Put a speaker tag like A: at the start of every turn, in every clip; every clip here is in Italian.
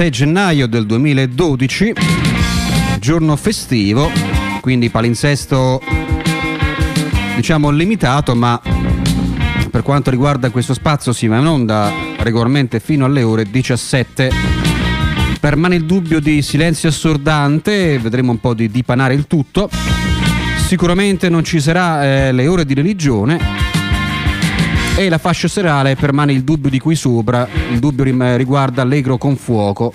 A: 6 gennaio del 2012, giorno festivo, quindi palinsesto diciamo limitato, ma per quanto riguarda questo spazio si va in onda regolarmente fino alle ore 17. Permane il dubbio di silenzio assordante, vedremo un po' di dipanare il tutto. Sicuramente non ci sarà eh, le ore di religione e la fascia serale permane il dubbio di qui sopra, il dubbio riguarda Allegro con fuoco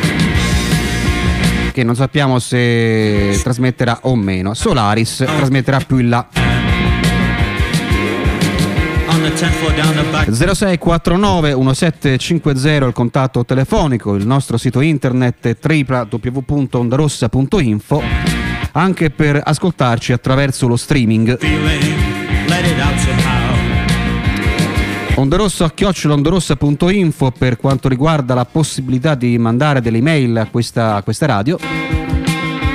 A: che non sappiamo se trasmetterà o meno. Solaris trasmetterà più in là.
B: On the 10th floor down the back.
A: 0649 1750 il contatto telefonico, il nostro sito internet è www.ondarossa.info anche per ascoltarci attraverso lo streaming. Ondarossa chiocciolondorossa.info per quanto riguarda la possibilità di mandare delle email a questa, a questa radio.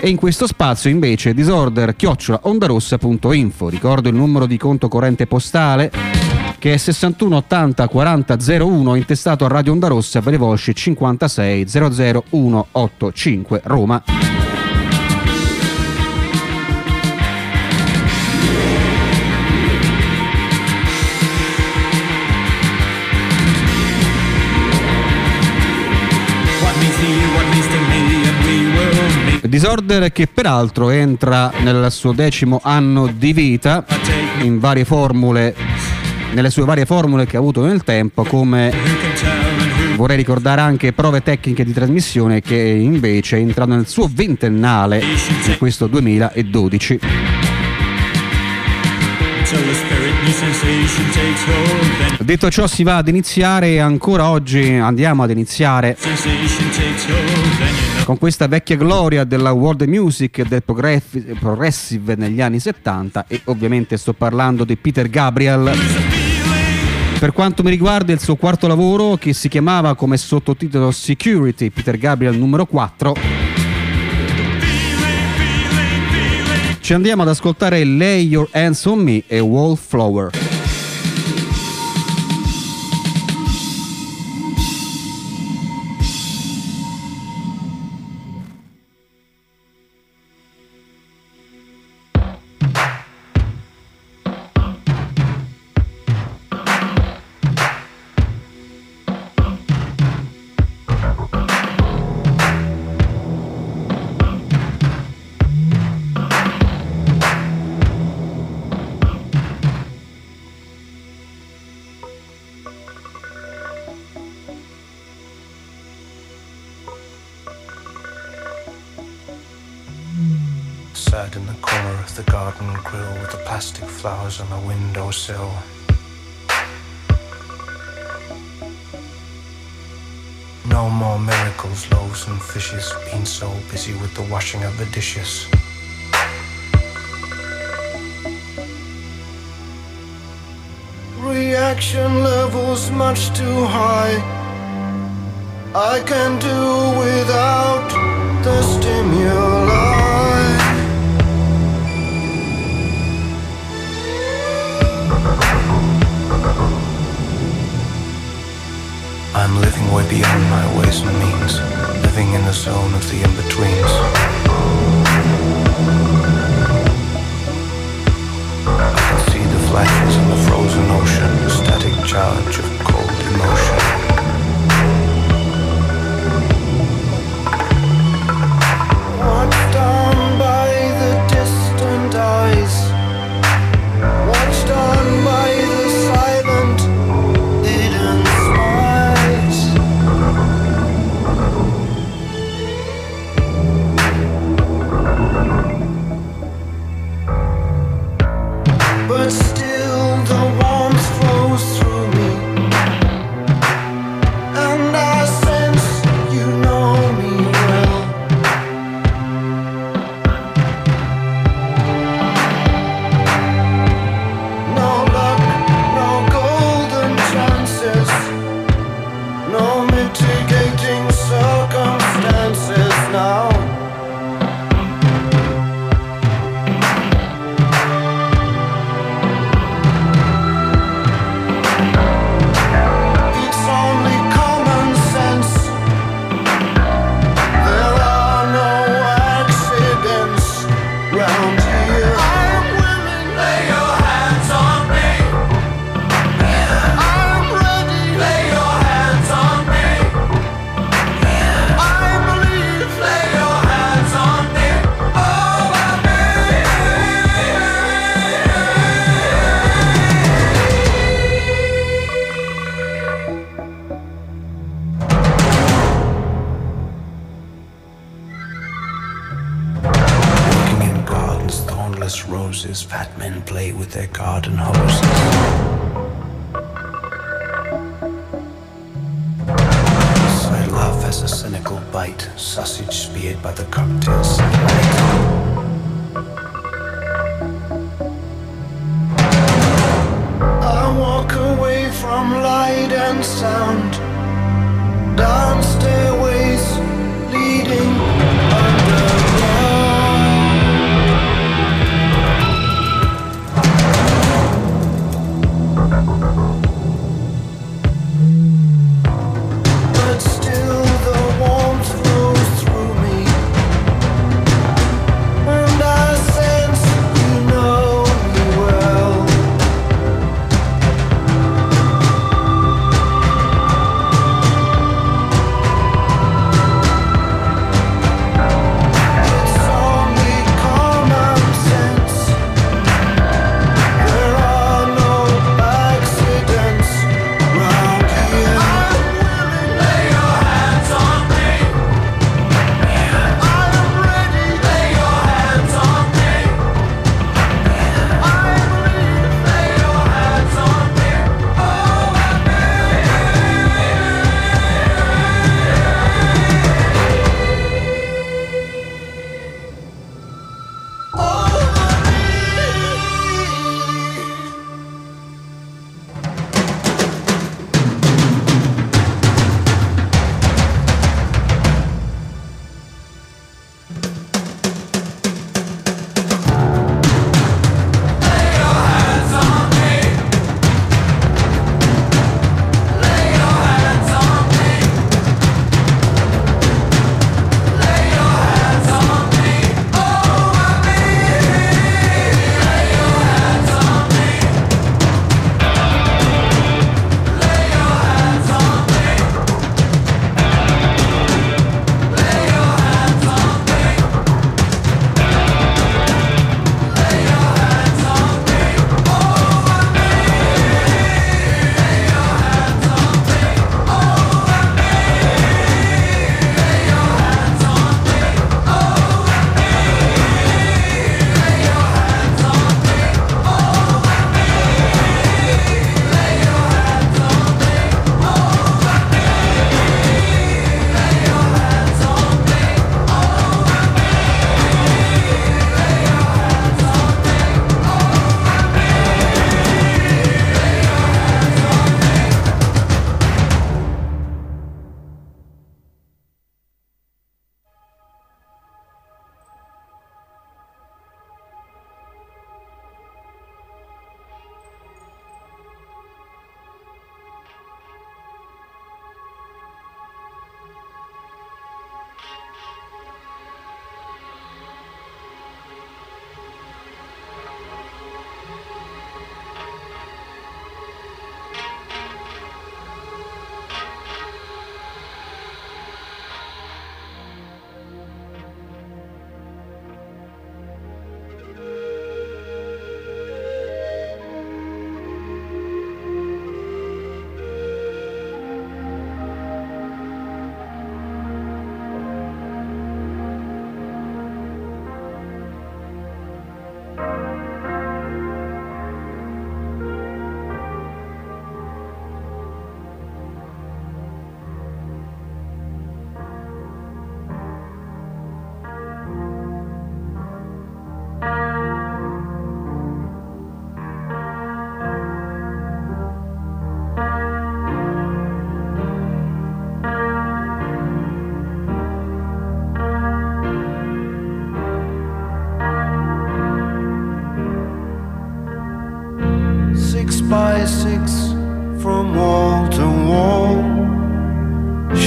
A: E in questo spazio invece disorder chiocciolaondarossa.info ricordo il numero di conto corrente postale che è 61 80 40 01 intestato a Radio Onda Rossa per le voci 56 00185 Roma Disorder che peraltro entra nel suo decimo anno di vita in varie formule, nelle sue varie formule che ha avuto nel tempo, come vorrei ricordare anche prove tecniche di trasmissione che invece è entrato nel suo ventennale in questo 2012.
B: until the spirit new sensation takes hold, then
A: Detto ciò si va ad iniziare ancora oggi andiamo ad iniziare con questa vecchia gloria della world music e del progressive negli anni 70 e ovviamente sto parlando di Peter Gabriel. Per quanto mi riguarda il suo quarto lavoro che si chiamava come sottotitolo Security Peter Gabriel numero 4 ci andiamo ad ascoltare Lay Your Hands on Me e Wallflower.
C: So busy with the washing of the dishes. Reaction levels much too high. I can do without the stimuli. I'm living way beyond my ways and means, living in the zone of the in-betweens. I can see the flashes in the frozen ocean, the static charge of cold emotion.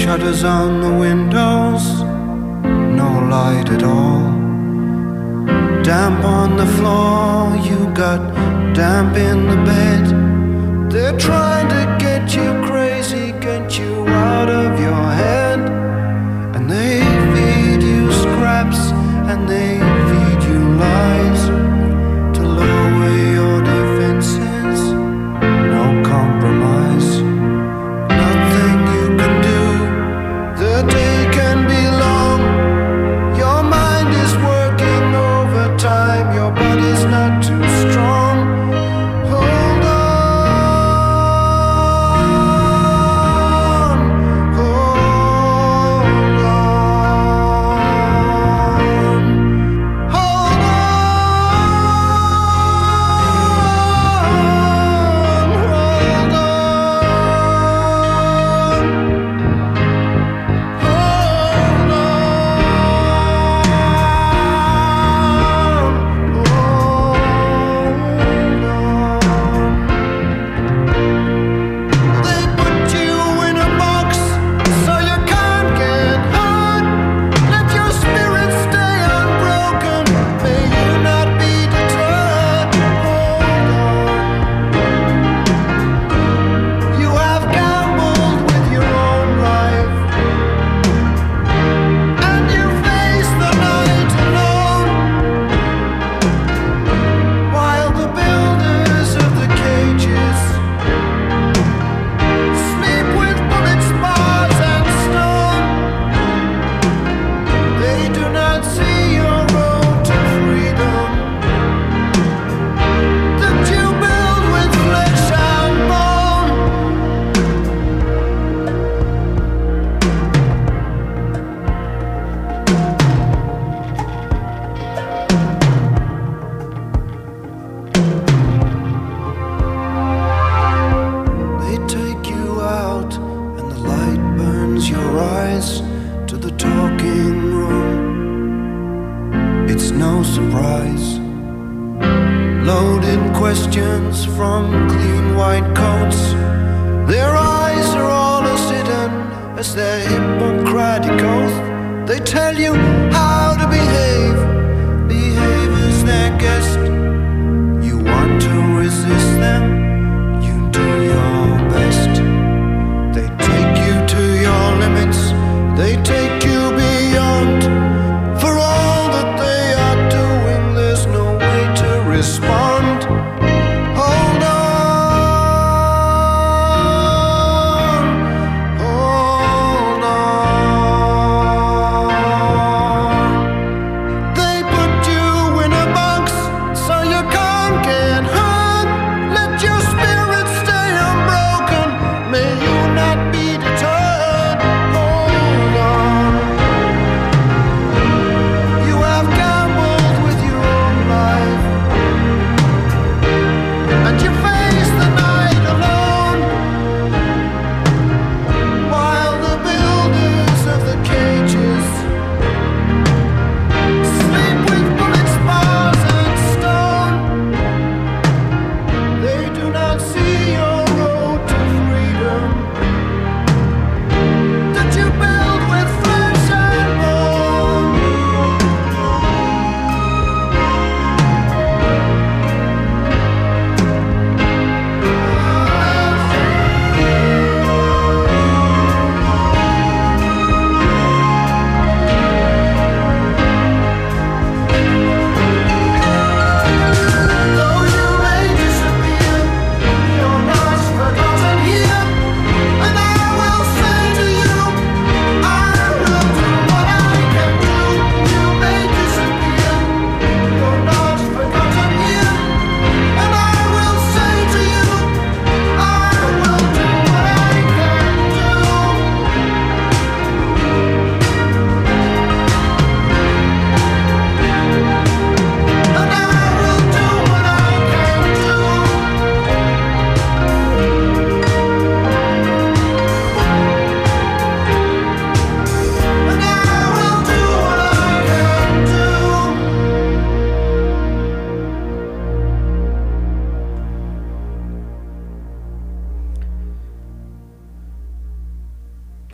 C: shutters on the windows, no light at all. Damp on the floor, you got damp in the bed. They're trying to get you crazy, get you out of your head.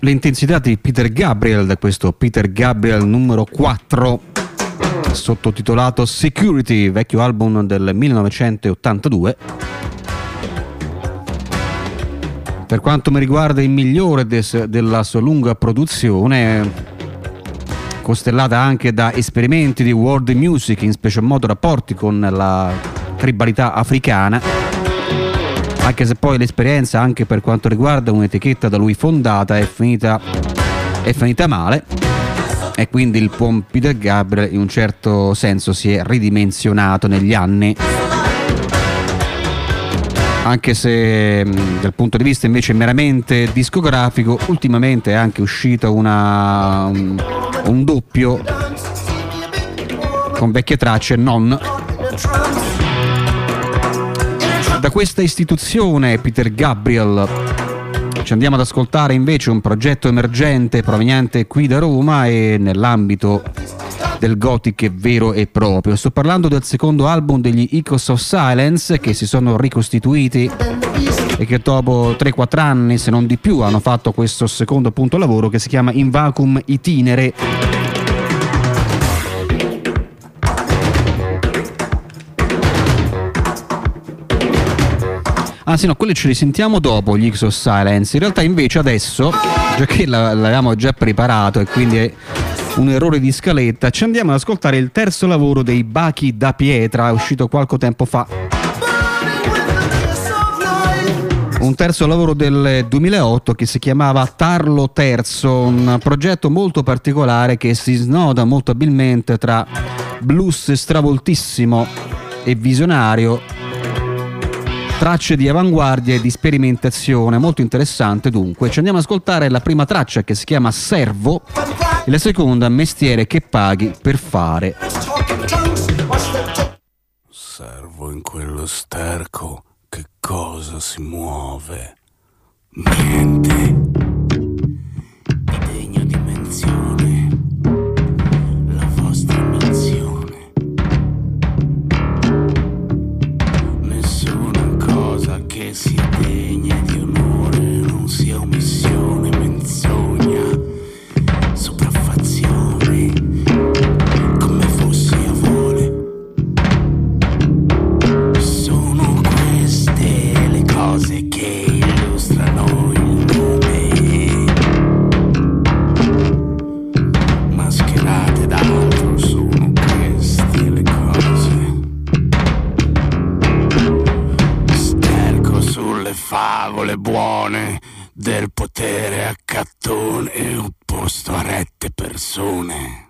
A: L'intensità di Peter Gabriel da questo Peter Gabriel numero 4 sottotitolato Security, vecchio album del 1982. Per quanto mi riguarda il migliore des- della sua lunga produzione, costellata anche da esperimenti di world music, in special modo rapporti con la tribalità africana, anche se poi l'esperienza anche per quanto riguarda un'etichetta da lui fondata è finita, è finita male. E quindi il buon Peter Gabriel in un certo senso si è ridimensionato negli anni. Anche se mh, dal punto di vista invece meramente discografico ultimamente è anche uscito una, un, un doppio con vecchie tracce non da questa istituzione Peter Gabriel ci andiamo ad ascoltare invece un progetto emergente proveniente qui da Roma e nell'ambito del gothic vero e proprio. Sto parlando del secondo album degli Echoes of Silence che si sono ricostituiti e che dopo 3-4 anni, se non di più, hanno fatto questo secondo punto lavoro che si chiama In Vacuum Itinere. Anzi no, quelli ce li sentiamo dopo gli X of Silence. In realtà invece adesso, già che la- l'avevamo già preparato e quindi è un errore di scaletta, ci andiamo ad ascoltare il terzo lavoro dei Bachi da Pietra, uscito qualche tempo fa. Un terzo lavoro del 2008 che si chiamava Tarlo Terzo, un progetto molto particolare che si snoda molto abilmente tra blues stravoltissimo e visionario tracce di avanguardia e di sperimentazione, molto interessante dunque. Ci andiamo ad ascoltare la prima traccia che si chiama Servo e la seconda Mestiere che paghi per fare.
D: Servo in quello sterco, che cosa si muove? Niente. Buone del potere accattone opposto a rette persone.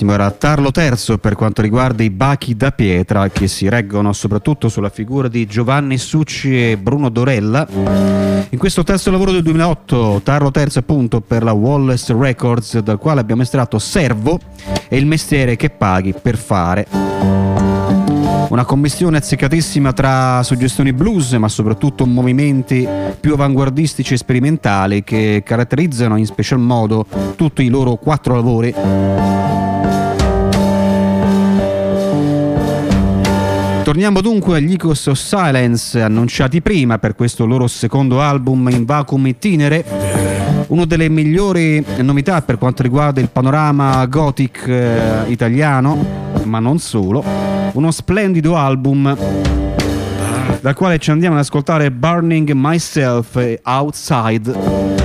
A: Benissimo, era Tarlo Terzo per quanto riguarda i bachi da pietra che si reggono soprattutto sulla figura di Giovanni Succi e Bruno Dorella. In questo terzo lavoro del 2008, Tarlo Terzo appunto per la Wallace Records, dal quale abbiamo estratto Servo e il mestiere che paghi per fare. Una commissione azzeccatissima tra suggestioni blues, ma soprattutto movimenti più avanguardistici e sperimentali che caratterizzano in special modo tutti i loro quattro lavori. Torniamo dunque agli Icos of Silence annunciati prima per questo loro secondo album in vacuum itinere. Una delle migliori novità per quanto riguarda il panorama gothic eh, italiano, ma non solo. Uno splendido album dal quale ci andiamo ad ascoltare Burning Myself Outside.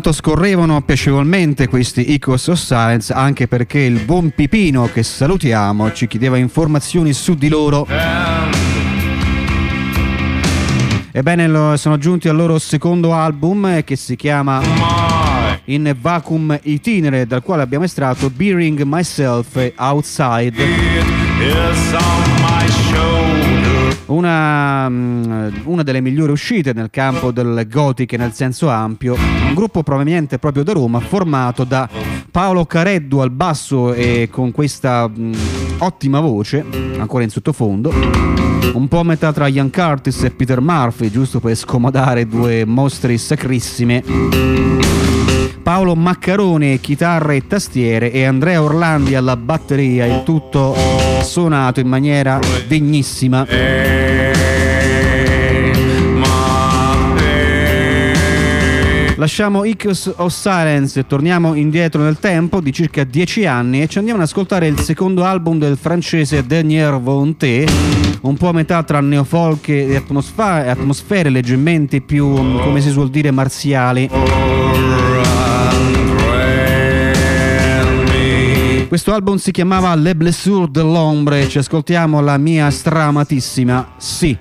A: Intanto scorrevano piacevolmente questi Echoes of Silence anche perché il buon Pipino che salutiamo ci chiedeva informazioni su di loro. Ebbene, sono giunti al loro secondo album eh, che si chiama In Vacuum Itinere, dal quale abbiamo estratto Bearing Myself Outside. Una, mm, una delle migliori uscite nel campo del gothic nel senso ampio, un gruppo proveniente proprio da Roma, formato da Paolo Careddu al basso e con questa mm, ottima voce, ancora in sottofondo, un po' a metà tra Ian Curtis e Peter Murphy, giusto per scomodare due mostri sacrissime. Paolo Maccarone, chitarre e tastiere e Andrea Orlandi alla batteria, il tutto suonato in maniera degnissima. Lasciamo Icos of Silence e torniamo indietro nel tempo di circa 10 anni e ci andiamo ad ascoltare il secondo album del francese Daniel Vonté, un po' a metà tra neofolk e atmosfa- e atmosfere leggermente più, come si suol dire, marziali. Questo album si chiamava Le Blessure de l'Ombre, ci ascoltiamo la mia stramatissima Sì.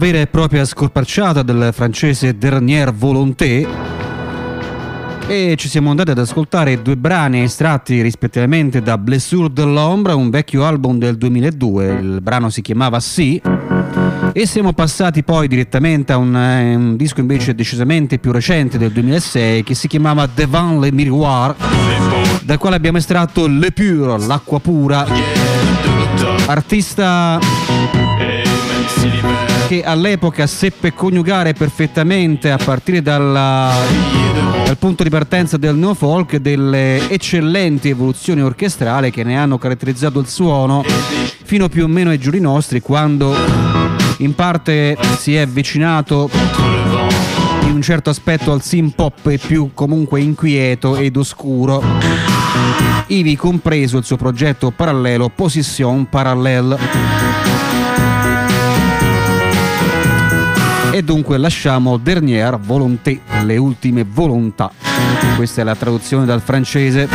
A: Vera e propria scorpacciata del francese Dernière Volonté. E ci siamo andati ad ascoltare due brani estratti rispettivamente da Blessure de l'Ombre, un vecchio album del 2002, il brano si chiamava Sì. E siamo passati poi direttamente a un, eh, un disco invece decisamente più recente del 2006 che si chiamava Devant le Miroir dal quale abbiamo estratto Le Pure, l'acqua pura. Artista che all'epoca seppe coniugare perfettamente a partire dalla, dal punto di partenza del neofolk delle eccellenti evoluzioni orchestrali che ne hanno caratterizzato il suono fino più o meno ai giorni nostri quando in parte si è avvicinato in un certo aspetto al sim pop più comunque inquieto ed oscuro ivi compreso il suo progetto parallelo Position Parallèle dunque lasciamo Dernière Volonté, le ultime volontà. Questa è la traduzione dal francese.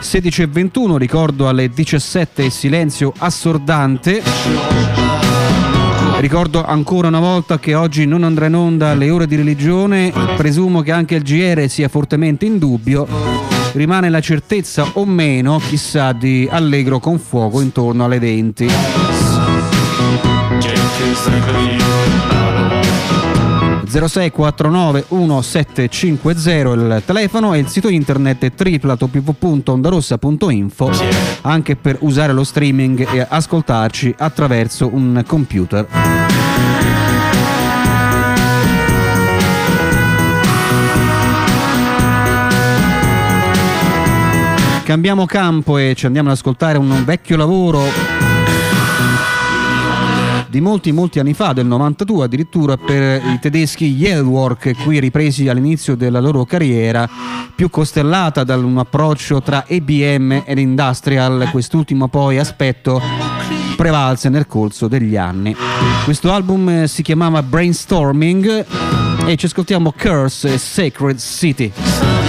A: 16 e 21, ricordo alle 17 silenzio assordante. Ricordo ancora una volta che oggi non andrà in onda alle ore di religione, presumo che anche il GR sia fortemente in dubbio. Rimane la certezza o meno, chissà, di Allegro con fuoco intorno alle 20. 0649 1750 il telefono e il sito internet www.ondarossa.info anche per usare lo streaming e ascoltarci attraverso un computer. Cambiamo campo e ci andiamo ad ascoltare un vecchio lavoro di molti molti anni fa, del 92 addirittura per i tedeschi Yellwork, qui ripresi all'inizio della loro carriera, più costellata da un approccio tra IBM ed Industrial, quest'ultimo poi aspetto prevalse nel corso degli anni. Questo album si chiamava Brainstorming e ci ascoltiamo Curse Sacred City.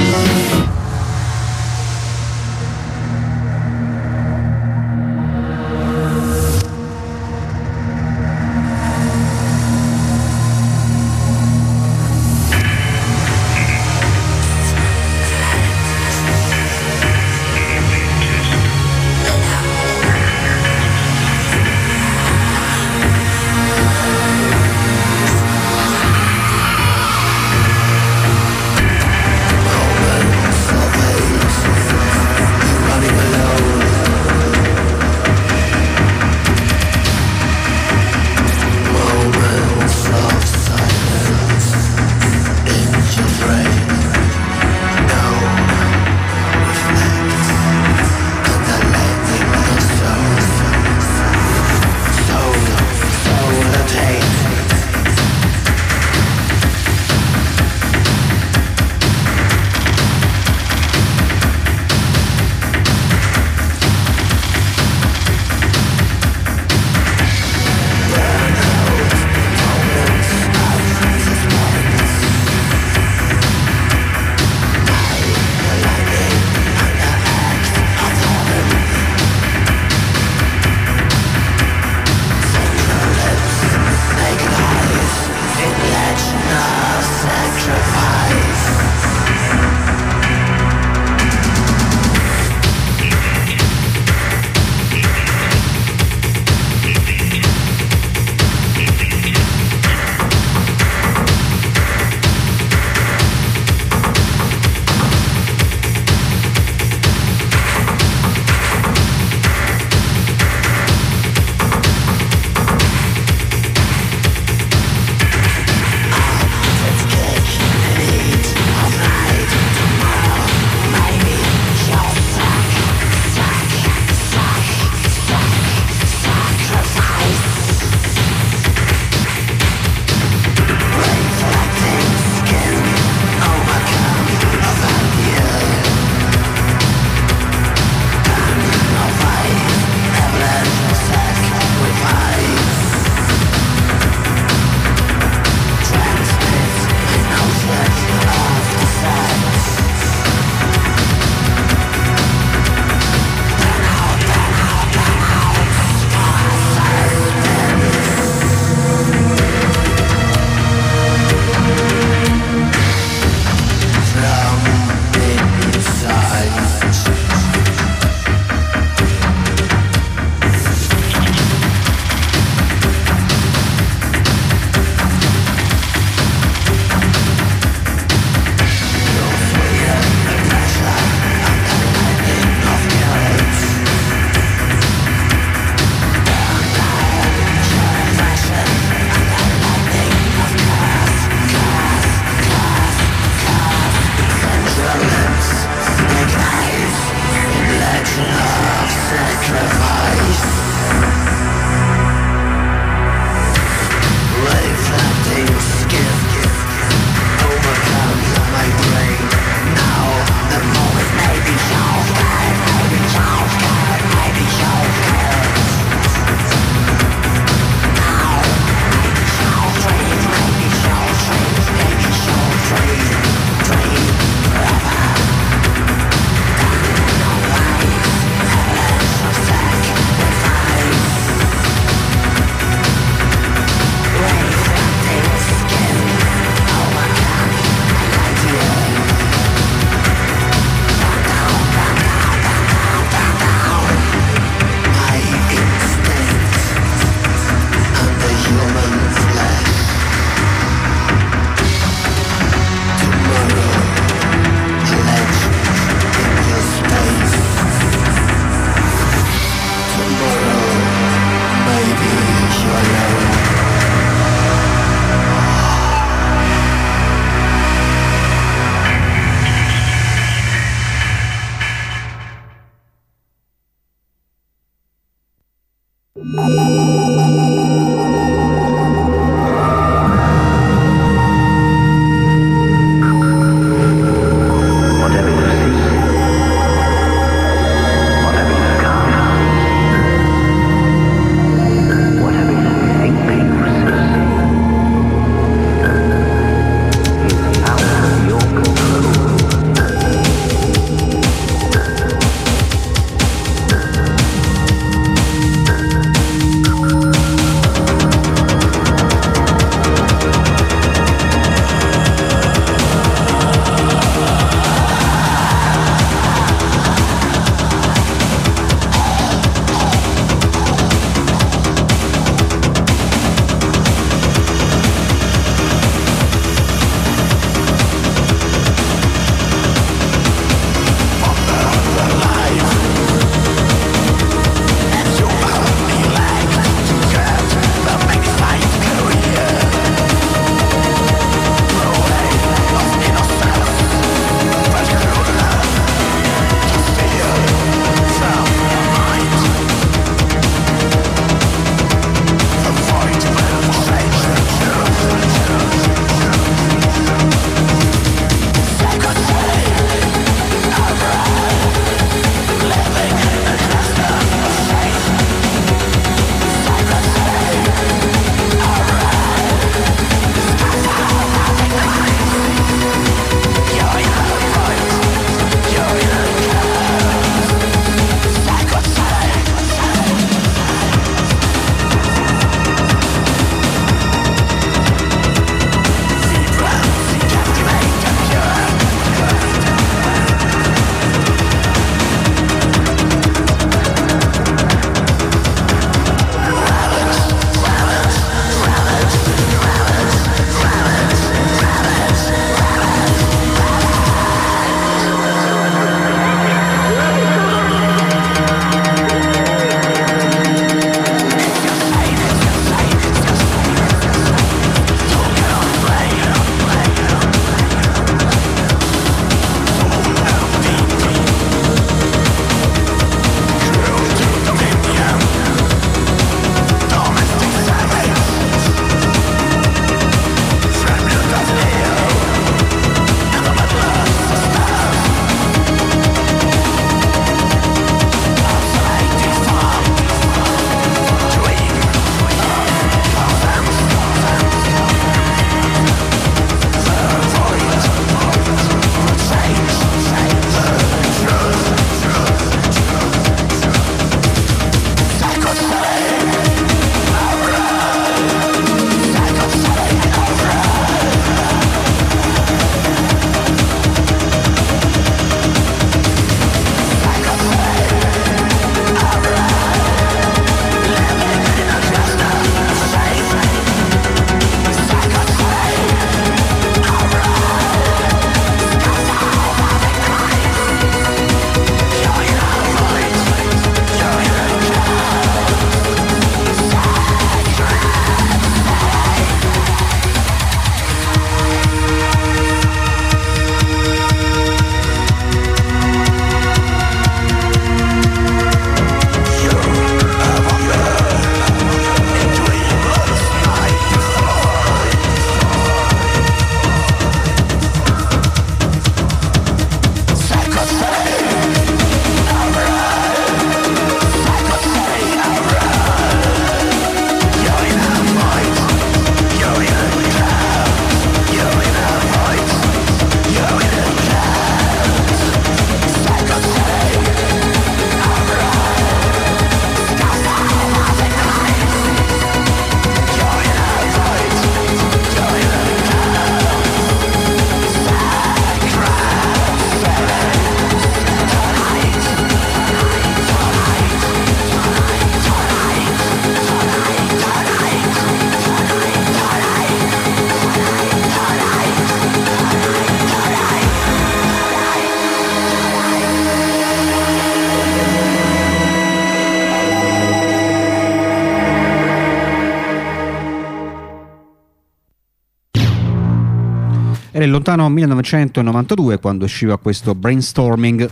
A: Lontano 1992 quando usciva questo brainstorming.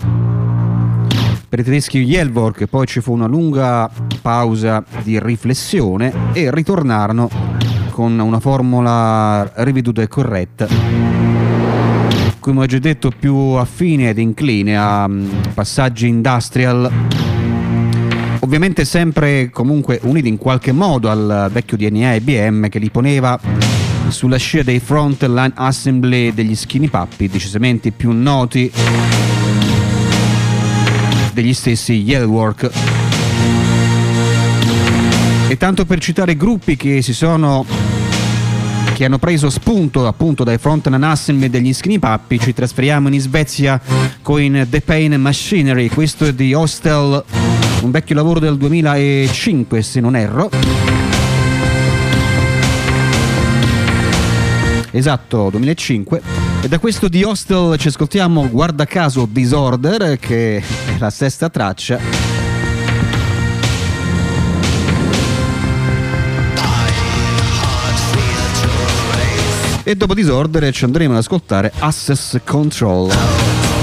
A: Per i tedeschi Jelvork, poi ci fu una lunga pausa di riflessione e ritornarono con una formula riveduta e corretta. Come ho già detto più affine ed incline a mm, passaggi industrial. Ovviamente sempre comunque uniti in qualche modo al vecchio DNA IBM che li poneva sulla scia dei front line assembly degli skinny puppy decisamente più noti degli stessi Yellowwork e tanto per citare gruppi che si sono che hanno preso spunto appunto dai frontline assembly degli skinny puppy ci trasferiamo in Svezia con The Pain Machinery. Questo è di Hostel un vecchio lavoro del 2005 se non erro esatto 2005 e da questo di Hostel ci ascoltiamo guarda caso Disorder che è la sesta traccia. E dopo Disorder ci andremo ad ascoltare Access Control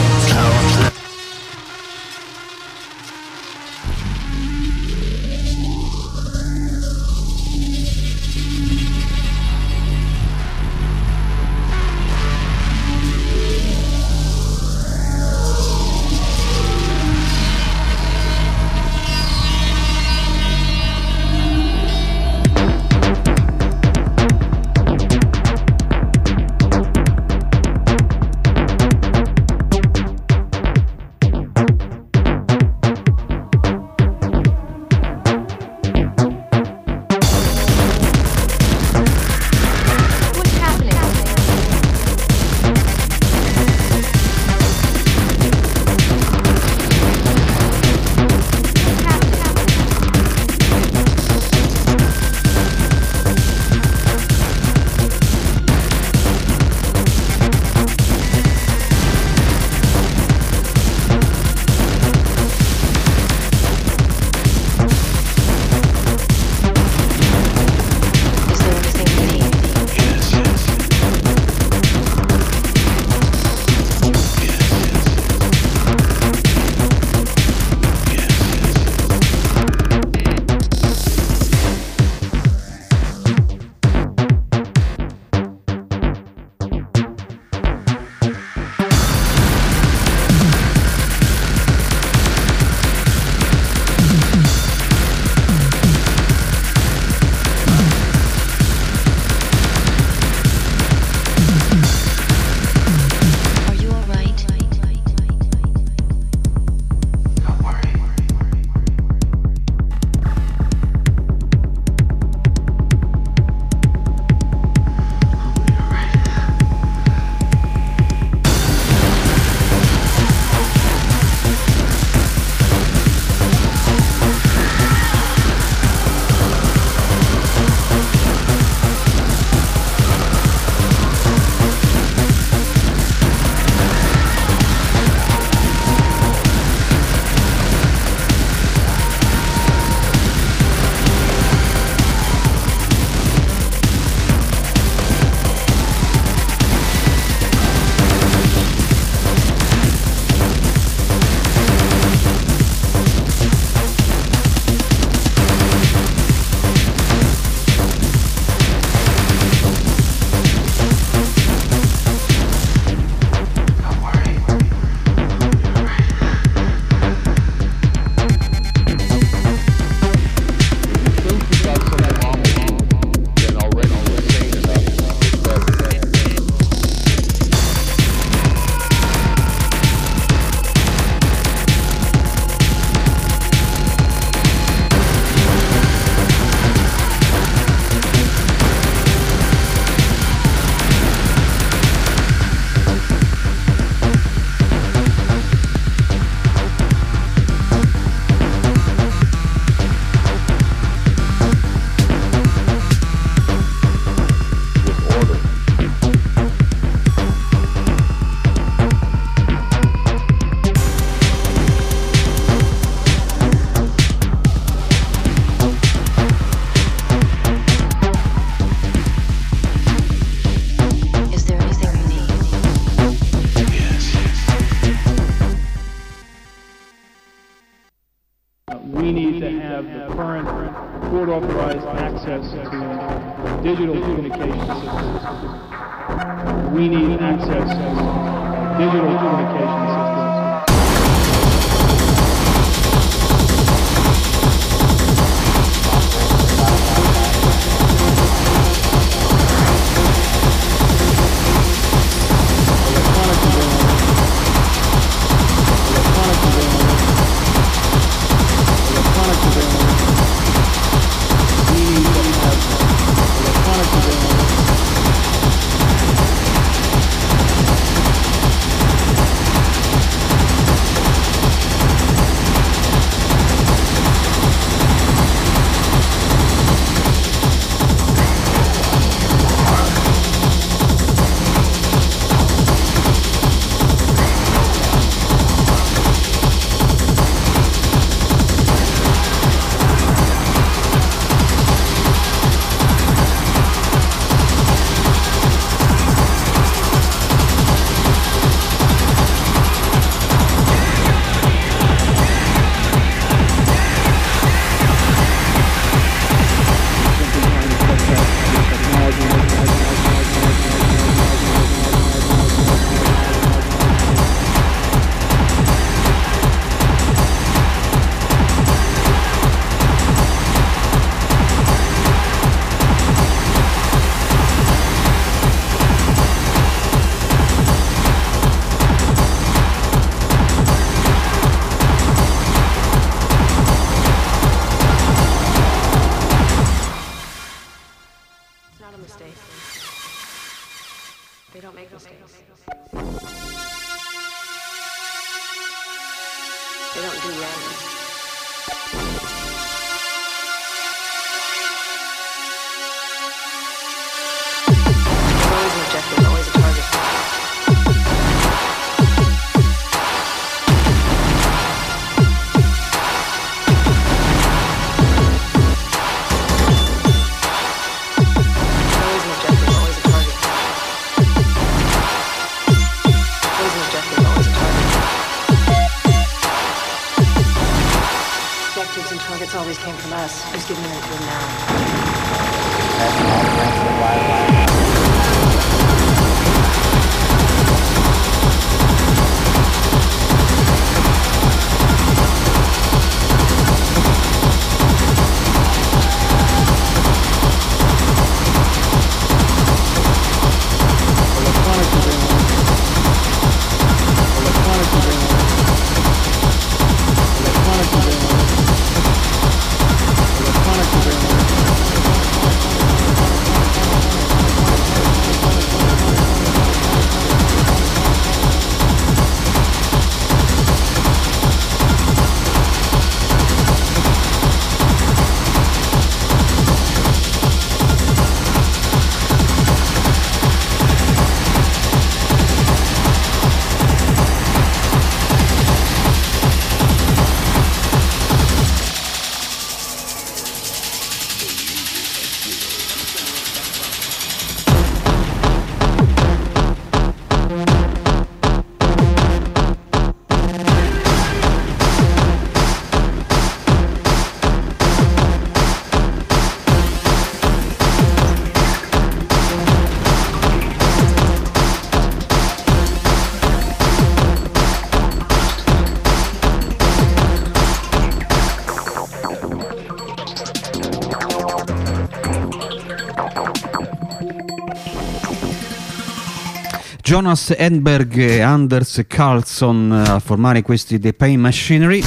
A: Jonas Edberg e Anders Carlson a formare questi The Pain Machinery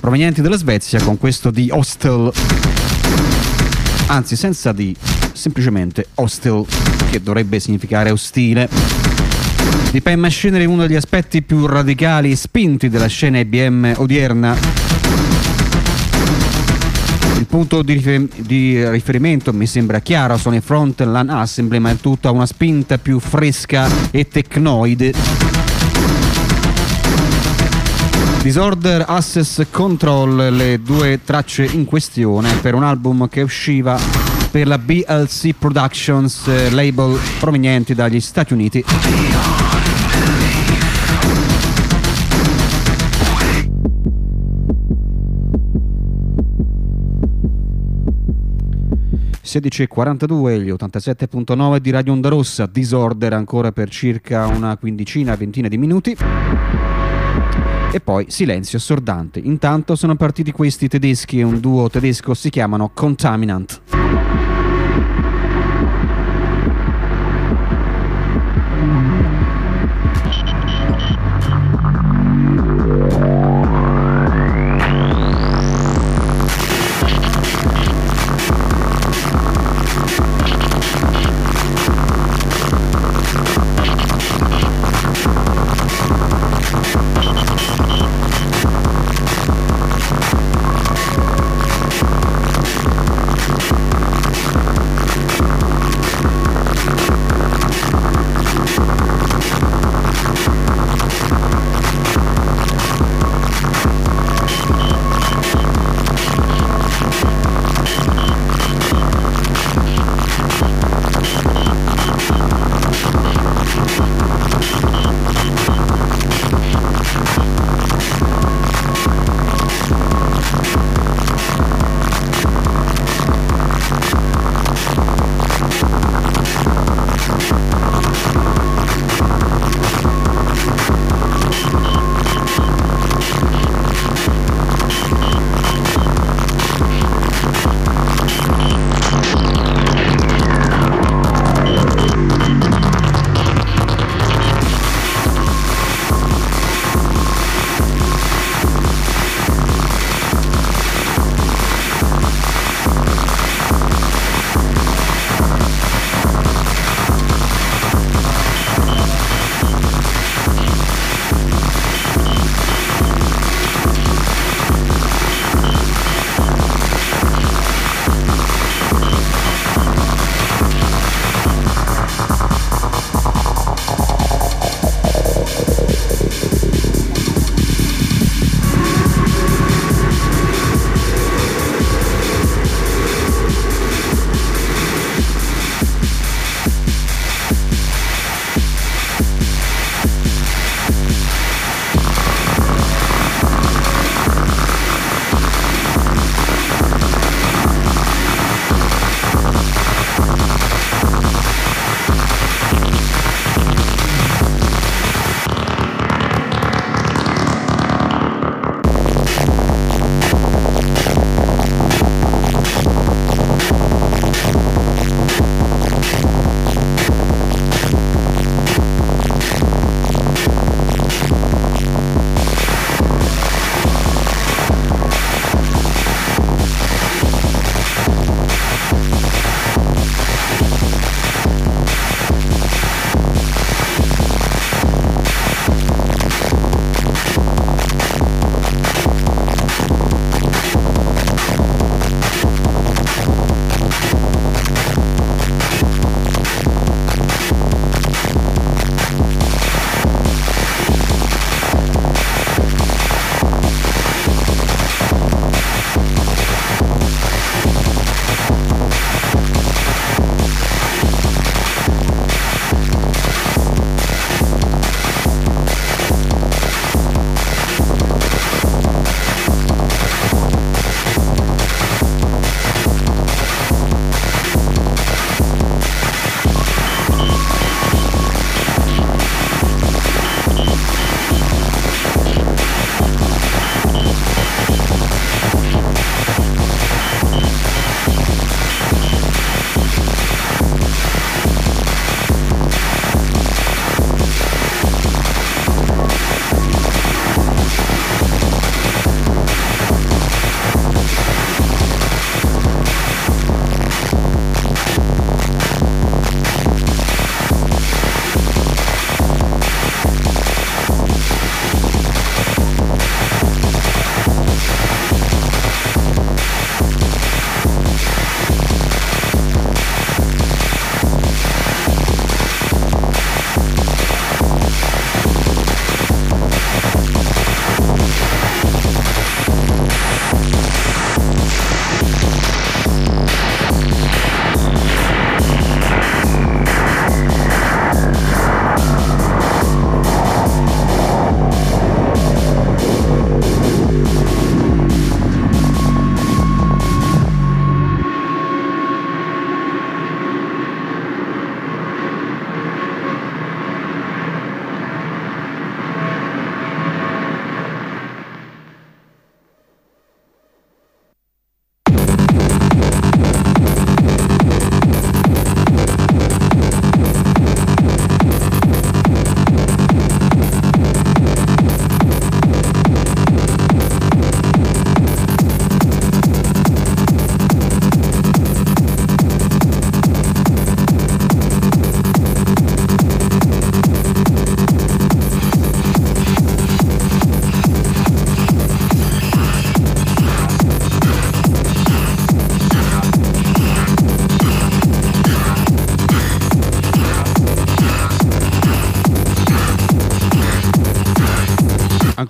A: provenienti dalla Svezia con questo di Hostel. Anzi senza di semplicemente Hostel che dovrebbe significare ostile. The Pain Machinery è uno degli aspetti più radicali e spinti della scena IBM odierna il punto di, rifer- di riferimento mi sembra chiaro, sono i front LAN assembly, ma è tutta una spinta più fresca e tecnoide. Disorder Access Control, le due tracce in questione per un album che usciva per la BLC Productions, eh, label provenienti dagli Stati Uniti. 16.42, gli 87.9 di Radio Onda Rossa, Disorder ancora per circa una quindicina, ventina di minuti. E poi silenzio assordante. Intanto sono partiti questi tedeschi, un duo tedesco, si chiamano Contaminant.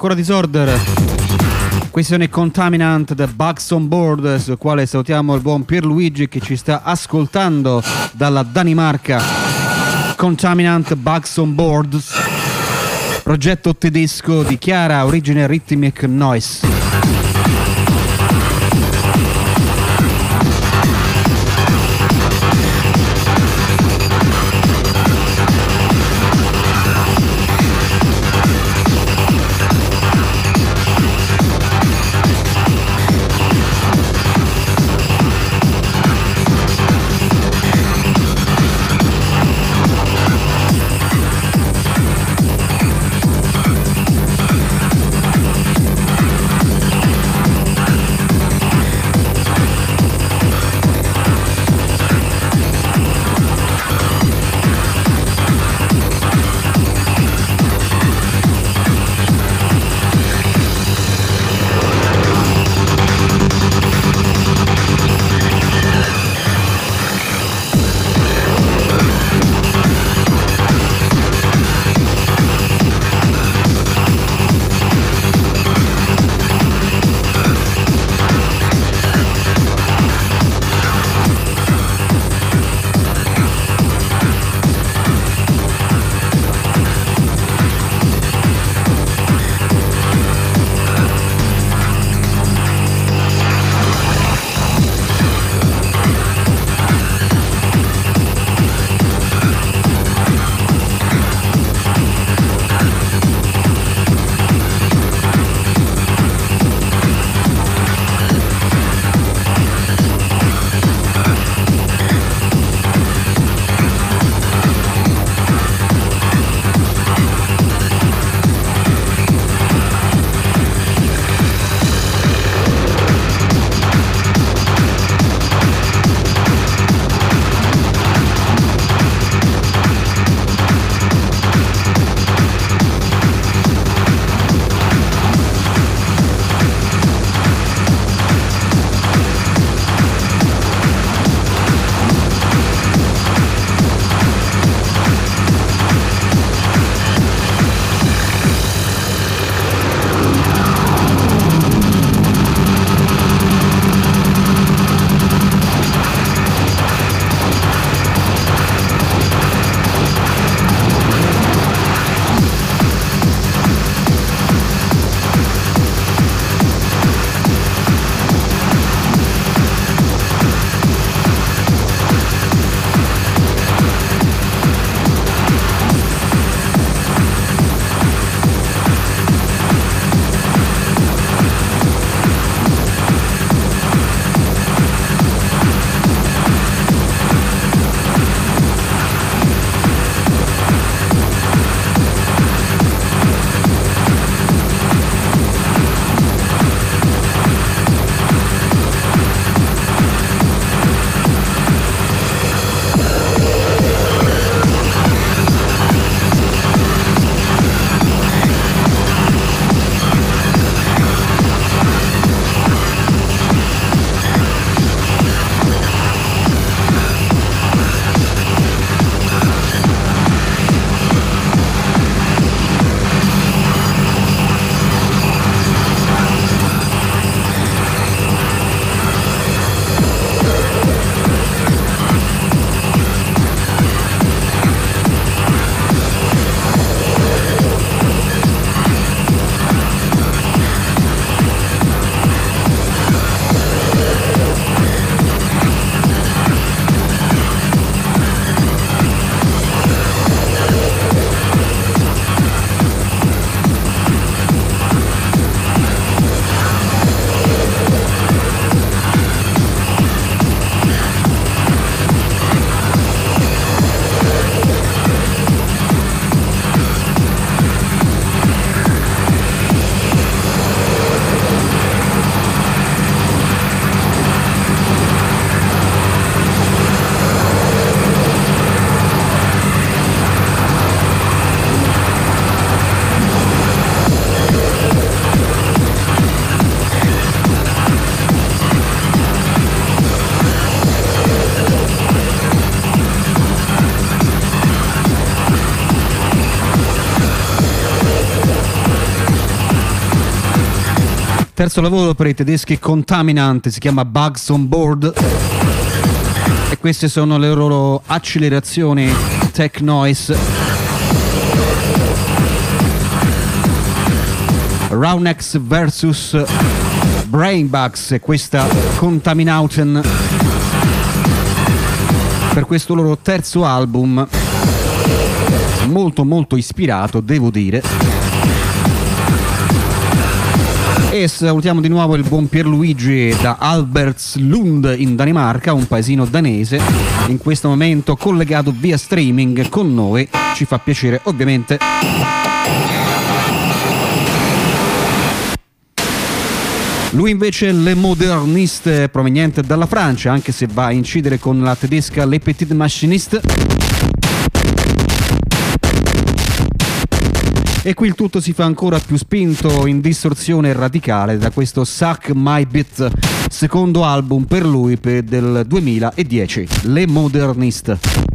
A: Ancora disorder. Questione contaminant da Bugs on Board, sul quale salutiamo il buon Pierluigi che ci sta ascoltando dalla Danimarca. Contaminant Bugs on Board. Progetto tedesco di chiara origine rhythmic noise. Terzo lavoro per i tedeschi Contaminant, si chiama Bugs on Board. E queste sono le loro accelerazioni tech noise. Raunex vs Brainbugs e questa Contaminauten per questo loro terzo album molto molto ispirato devo dire e salutiamo di nuovo il buon Pierluigi da Albertslund in Danimarca, un paesino danese, in questo momento collegato via streaming con noi, ci fa piacere ovviamente. Lui invece è Le Moderniste proveniente dalla Francia, anche se va a incidere con la tedesca Le Petite Machiniste. E qui il tutto si fa ancora più spinto in distorsione radicale da questo Suck My Bit, secondo album per lui per del 2010, Le Moderniste.